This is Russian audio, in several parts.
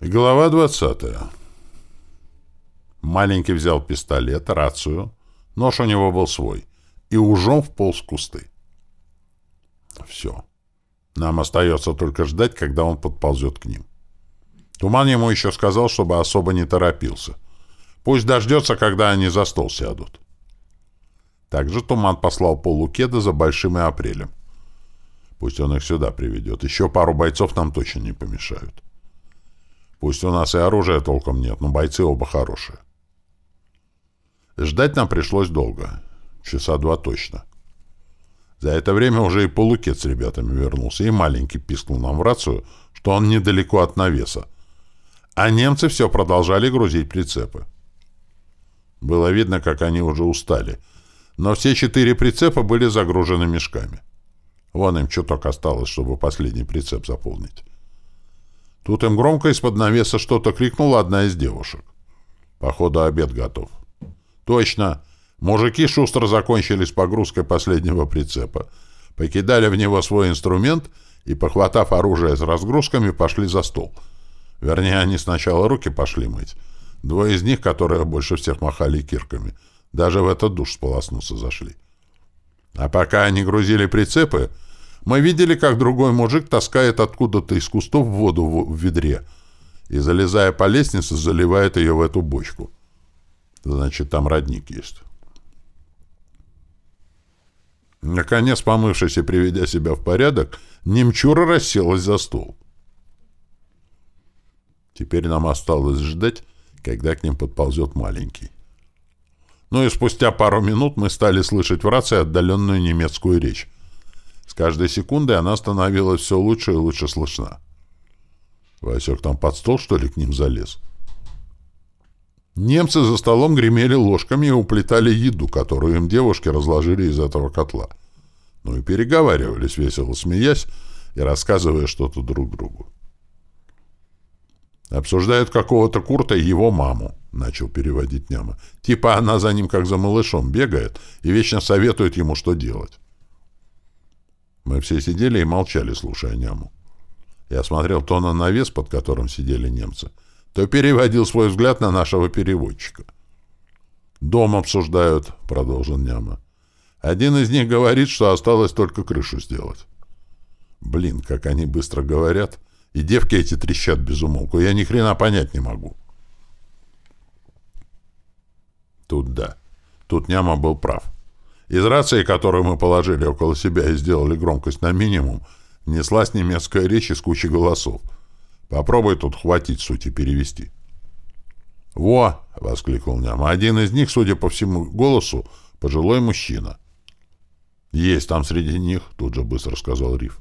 Глава 20. Маленький взял пистолет, рацию, нож у него был свой, и ужом вполз в кусты. Все. Нам остается только ждать, когда он подползет к ним. Туман ему еще сказал, чтобы особо не торопился. Пусть дождется, когда они за стол сядут. Также Туман послал полукеда за Большим и Апрелем. Пусть он их сюда приведет. Еще пару бойцов нам точно не помешают. Пусть у нас и оружия толком нет, но бойцы оба хорошие. Ждать нам пришлось долго. Часа два точно. За это время уже и полукет с ребятами вернулся, и маленький пискнул нам в рацию, что он недалеко от навеса. А немцы все продолжали грузить прицепы. Было видно, как они уже устали. Но все четыре прицепа были загружены мешками. Вон им чуток осталось, чтобы последний прицеп заполнить. Тут им громко из-под навеса что-то крикнула одна из девушек. Походу, обед готов. Точно. Мужики шустро закончили с погрузкой последнего прицепа. Покидали в него свой инструмент и, похватав оружие с разгрузками, пошли за стол. Вернее, они сначала руки пошли мыть. Двое из них, которые больше всех махали кирками, даже в этот душ сполоснуться зашли. А пока они грузили прицепы, мы видели, как другой мужик таскает откуда-то из кустов воду в, ведре и, залезая по лестнице, заливает ее в эту бочку. Значит, там родник есть. Наконец, помывшись и приведя себя в порядок, немчура расселась за стол. Теперь нам осталось ждать, когда к ним подползет маленький. Ну и спустя пару минут мы стали слышать в рации отдаленную немецкую речь. С каждой секундой она становилась все лучше и лучше слышна. Васек там под стол, что ли, к ним залез? Немцы за столом гремели ложками и уплетали еду, которую им девушки разложили из этого котла. Ну и переговаривались, весело смеясь и рассказывая что-то друг другу. «Обсуждают какого-то Курта и его маму», — начал переводить Няма. «Типа она за ним как за малышом бегает и вечно советует ему, что делать». Мы все сидели и молчали, слушая няму. Я смотрел то на навес, под которым сидели немцы, то переводил свой взгляд на нашего переводчика. «Дом обсуждают», — продолжил няма. «Один из них говорит, что осталось только крышу сделать». Блин, как они быстро говорят. И девки эти трещат без умолку. Я ни хрена понять не могу. Тут да. Тут Няма был прав. Из рации, которую мы положили около себя и сделали громкость на минимум, неслась немецкая речь из кучи голосов. Попробуй тут хватить сути перевести. «Во!» — воскликнул Няма. «Один из них, судя по всему голосу, пожилой мужчина». «Есть там среди них», — тут же быстро сказал Риф.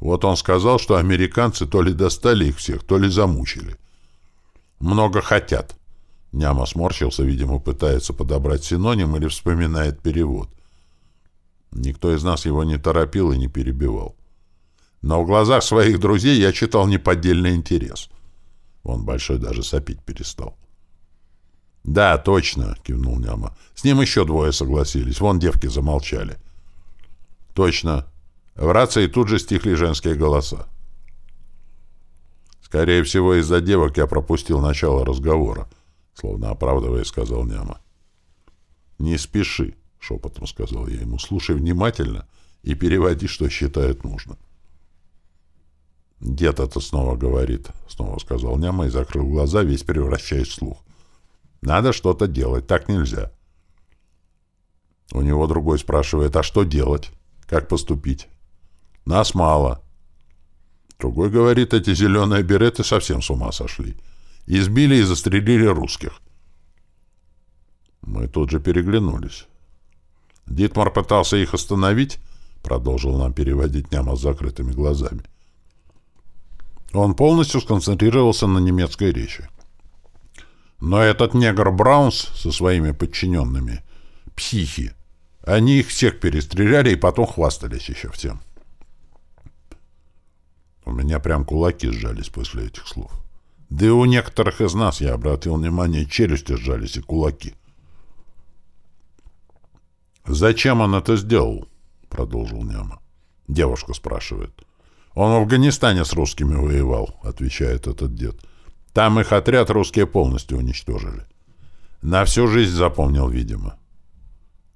«Вот он сказал, что американцы то ли достали их всех, то ли замучили. Много хотят. Няма сморщился, видимо, пытается подобрать синоним или вспоминает перевод. Никто из нас его не торопил и не перебивал. Но в глазах своих друзей я читал неподдельный интерес. Он большой даже сопить перестал. «Да, точно», — кивнул Няма. «С ним еще двое согласились. Вон девки замолчали». «Точно». В рации тут же стихли женские голоса. Скорее всего, из-за девок я пропустил начало разговора. Словно оправдывая, сказал Няма. «Не спеши», — шепотом сказал я ему. «Слушай внимательно и переводи, что считает нужно». «Дед это снова говорит», — снова сказал Няма и закрыл глаза, весь превращаясь в слух. «Надо что-то делать, так нельзя». У него другой спрашивает, а что делать? Как поступить? Нас мало. Другой говорит, эти зеленые береты совсем с ума сошли избили и застрелили русских. Мы тут же переглянулись. Дитмар пытался их остановить, продолжил нам переводить Няма с закрытыми глазами. Он полностью сконцентрировался на немецкой речи. Но этот негр Браунс со своими подчиненными — психи. Они их всех перестреляли и потом хвастались еще всем. У меня прям кулаки сжались после этих слов. Да и у некоторых из нас, я обратил внимание, челюсти сжались и кулаки. «Зачем он это сделал?» — продолжил Няма. Девушка спрашивает. «Он в Афганистане с русскими воевал», — отвечает этот дед. Там их отряд русские полностью уничтожили. На всю жизнь запомнил, видимо.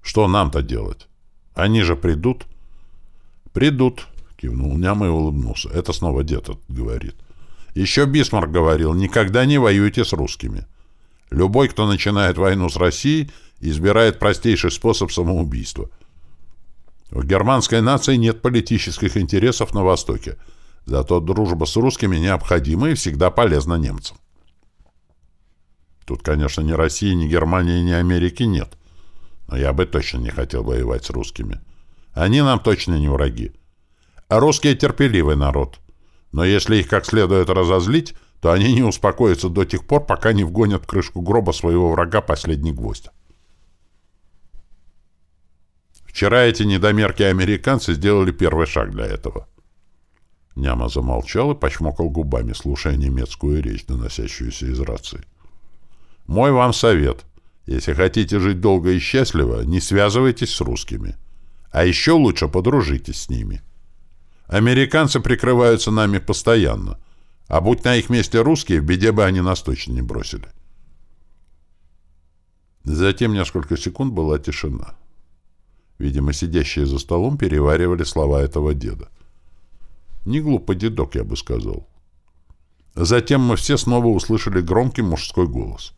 Что нам-то делать? Они же придут? Придут, кивнул Няма и улыбнулся. Это снова дед говорит. Еще Бисмарк говорил, никогда не воюйте с русскими. Любой, кто начинает войну с Россией, избирает простейший способ самоубийства. У германской нации нет политических интересов на Востоке, зато дружба с русскими необходима и всегда полезна немцам. Тут, конечно, ни России, ни Германии, ни Америки нет. Но я бы точно не хотел воевать с русскими. Они нам точно не враги. А русские терпеливый народ. Но если их как следует разозлить, то они не успокоятся до тех пор, пока не вгонят в крышку гроба своего врага последний гвоздь. Вчера эти недомерки-американцы сделали первый шаг для этого. Няма замолчал и почмокал губами, слушая немецкую речь, доносящуюся из рации. «Мой вам совет. Если хотите жить долго и счастливо, не связывайтесь с русскими. А еще лучше подружитесь с ними. Американцы прикрываются нами постоянно, а будь на их месте русские, в беде бы они нас точно не бросили». Затем несколько секунд была тишина. Видимо, сидящие за столом переваривали слова этого деда. Не глупо дедок, я бы сказал. Затем мы все снова услышали громкий мужской голос.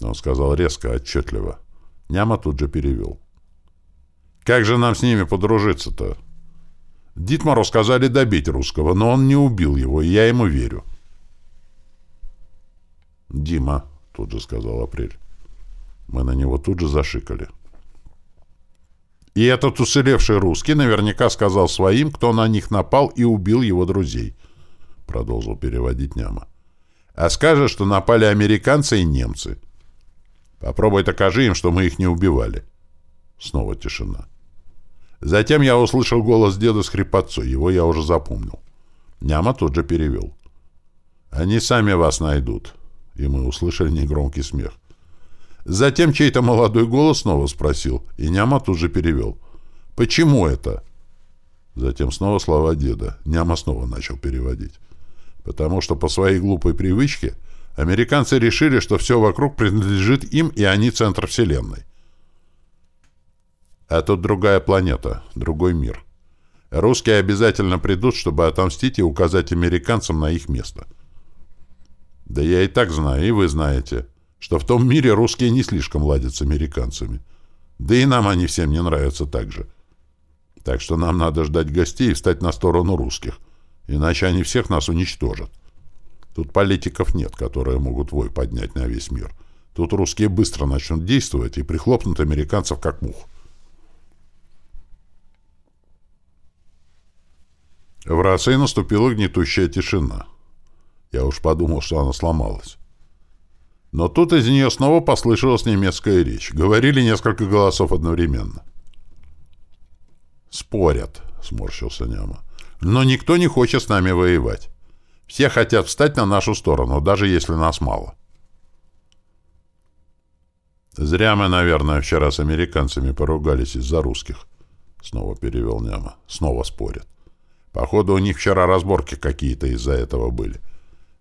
Он сказал резко, отчетливо. Няма тут же перевел. «Как же нам с ними подружиться-то?» Дитмару сказали добить русского, но он не убил его, и я ему верю. «Дима», — тут же сказал Апрель. Мы на него тут же зашикали. И этот уцелевший русский наверняка сказал своим, кто на них напал и убил его друзей. Продолжил переводить Няма. А скажет, что напали американцы и немцы. Попробуй докажи им, что мы их не убивали. Снова тишина. Затем я услышал голос деда с хрипотцой. Его я уже запомнил. Няма тут же перевел. «Они сами вас найдут». И мы услышали негромкий смех. Затем чей-то молодой голос снова спросил, и Няма тут же перевел. «Почему это?» Затем снова слова деда. Няма снова начал переводить. «Потому что по своей глупой привычке американцы решили, что все вокруг принадлежит им, и они центр Вселенной. А тут другая планета, другой мир. Русские обязательно придут, чтобы отомстить и указать американцам на их место. Да я и так знаю, и вы знаете что в том мире русские не слишком ладят с американцами. Да и нам они всем не нравятся так же. Так что нам надо ждать гостей и встать на сторону русских, иначе они всех нас уничтожат. Тут политиков нет, которые могут вой поднять на весь мир. Тут русские быстро начнут действовать и прихлопнут американцев как мух. В рации наступила гнетущая тишина. Я уж подумал, что она сломалась. Но тут из нее снова послышалась немецкая речь. Говорили несколько голосов одновременно. «Спорят», — сморщился Няма. «Но никто не хочет с нами воевать. Все хотят встать на нашу сторону, даже если нас мало». «Зря мы, наверное, вчера с американцами поругались из-за русских», — снова перевел Няма. «Снова спорят. Походу, у них вчера разборки какие-то из-за этого были.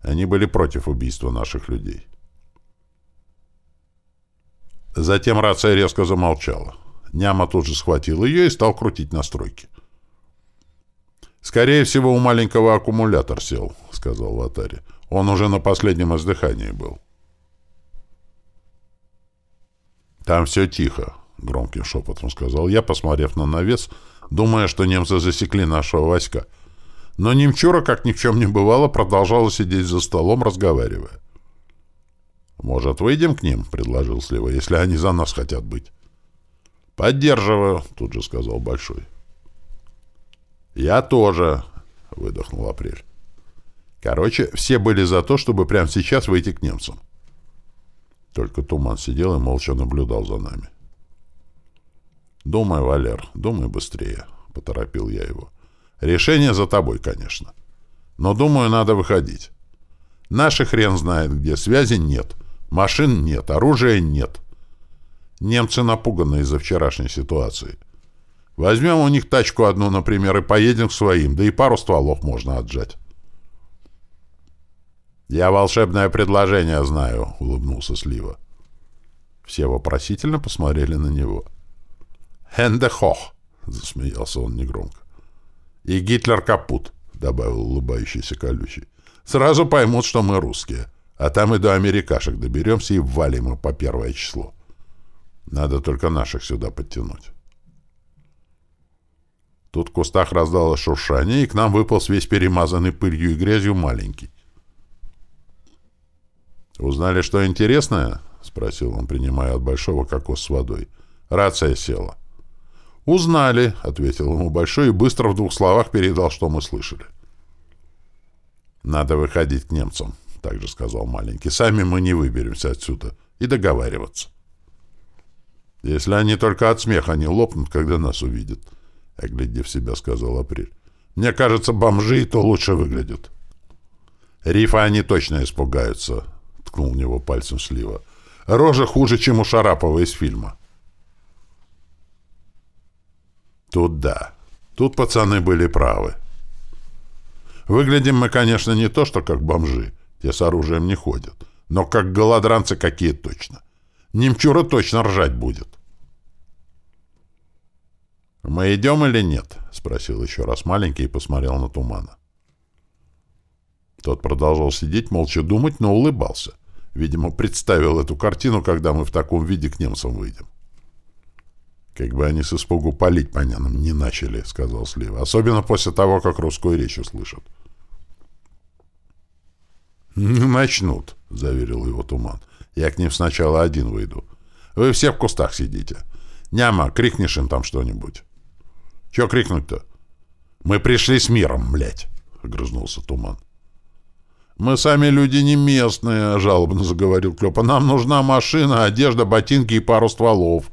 Они были против убийства наших людей». Затем рация резко замолчала. Няма тут же схватил ее и стал крутить настройки. «Скорее всего, у маленького аккумулятор сел», — сказал Ватари. «Он уже на последнем издыхании был». «Там все тихо», — громким шепотом сказал я, посмотрев на навес, думая, что немцы засекли нашего войска. Но Немчура, как ни в чем не бывало, продолжала сидеть за столом, разговаривая. «Может, выйдем к ним?» — предложил Слева, — «если они за нас хотят быть». «Поддерживаю», — тут же сказал Большой. «Я тоже», — выдохнул Апрель. Короче, все были за то, чтобы прямо сейчас выйти к немцам. Только Туман сидел и молча наблюдал за нами. «Думай, Валер, думай быстрее», — поторопил я его. «Решение за тобой, конечно. Но, думаю, надо выходить. Наши хрен знает где, связи нет». Машин нет, оружия нет. Немцы напуганы из-за вчерашней ситуации. Возьмем у них тачку одну, например, и поедем к своим, да и пару стволов можно отжать. «Я волшебное предложение знаю», — улыбнулся Слива. Все вопросительно посмотрели на него. «Хендехох», — засмеялся он негромко. «И Гитлер капут», — добавил улыбающийся колючий. «Сразу поймут, что мы русские, а там и до америкашек доберемся и валим их по первое число. Надо только наших сюда подтянуть». Тут в кустах раздалось шуршание, и к нам выполз весь перемазанный пылью и грязью маленький. «Узнали, что интересное?» — спросил он, принимая от большого кокос с водой. Рация села. «Узнали», — ответил ему Большой и быстро в двух словах передал, что мы слышали. «Надо выходить к немцам», — также сказал маленький. «Сами мы не выберемся отсюда. И договариваться. Если они только от смеха не лопнут, когда нас увидят», — оглядев себя, сказал Апрель. «Мне кажется, бомжи и то лучше выглядят». «Рифа они точно испугаются», — ткнул него пальцем Слива. «Рожа хуже, чем у Шарапова из фильма». Тут да. Тут пацаны были правы. Выглядим мы, конечно, не то, что как бомжи. Те с оружием не ходят. Но как голодранцы какие точно. Немчура точно ржать будет. «Мы идем или нет?» — спросил еще раз маленький и посмотрел на тумана. Тот продолжал сидеть, молча думать, но улыбался. Видимо, представил эту картину, когда мы в таком виде к немцам выйдем. «Как бы они с испугу палить по нянам не начали», — сказал Слива. «Особенно после того, как русскую речь услышат». «Начнут», — заверил его Туман. «Я к ним сначала один выйду. Вы все в кустах сидите. Няма, крикнешь им там что-нибудь». «Че крикнуть-то?» «Мы пришли с миром, блядь», — огрызнулся Туман. «Мы сами люди не местные», — жалобно заговорил Клёпа. «Нам нужна машина, одежда, ботинки и пару стволов».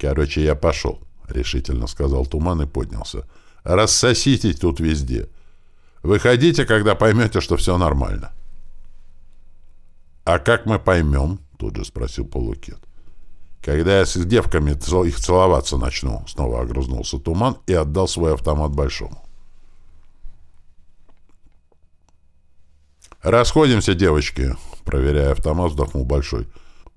«Короче, я пошел», — решительно сказал Туман и поднялся. «Рассосите тут везде. Выходите, когда поймете, что все нормально». «А как мы поймем?» — тут же спросил Полукет. «Когда я с девками их целоваться начну», — снова огрызнулся Туман и отдал свой автомат Большому. «Расходимся, девочки», — проверяя автомат, вздохнул Большой.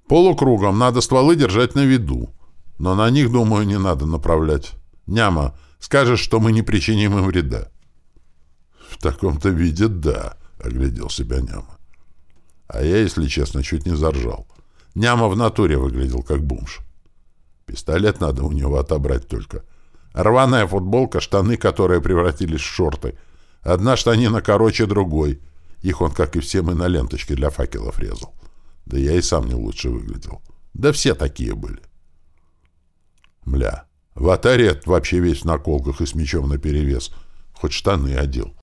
«Полукругом надо стволы держать на виду. Но на них, думаю, не надо направлять. Няма, скажешь, что мы не причиним им вреда. В таком-то виде да, оглядел себя Няма. А я, если честно, чуть не заржал. Няма в натуре выглядел как бомж. Пистолет надо у него отобрать только. Рваная футболка, штаны, которые превратились в шорты. Одна штанина короче другой. Их он, как и все мы, на ленточке для факелов резал. Да я и сам не лучше выглядел. Да все такие были. Мля, в атаре вообще весь в наколках и с мечом наперевес. Хоть штаны одел.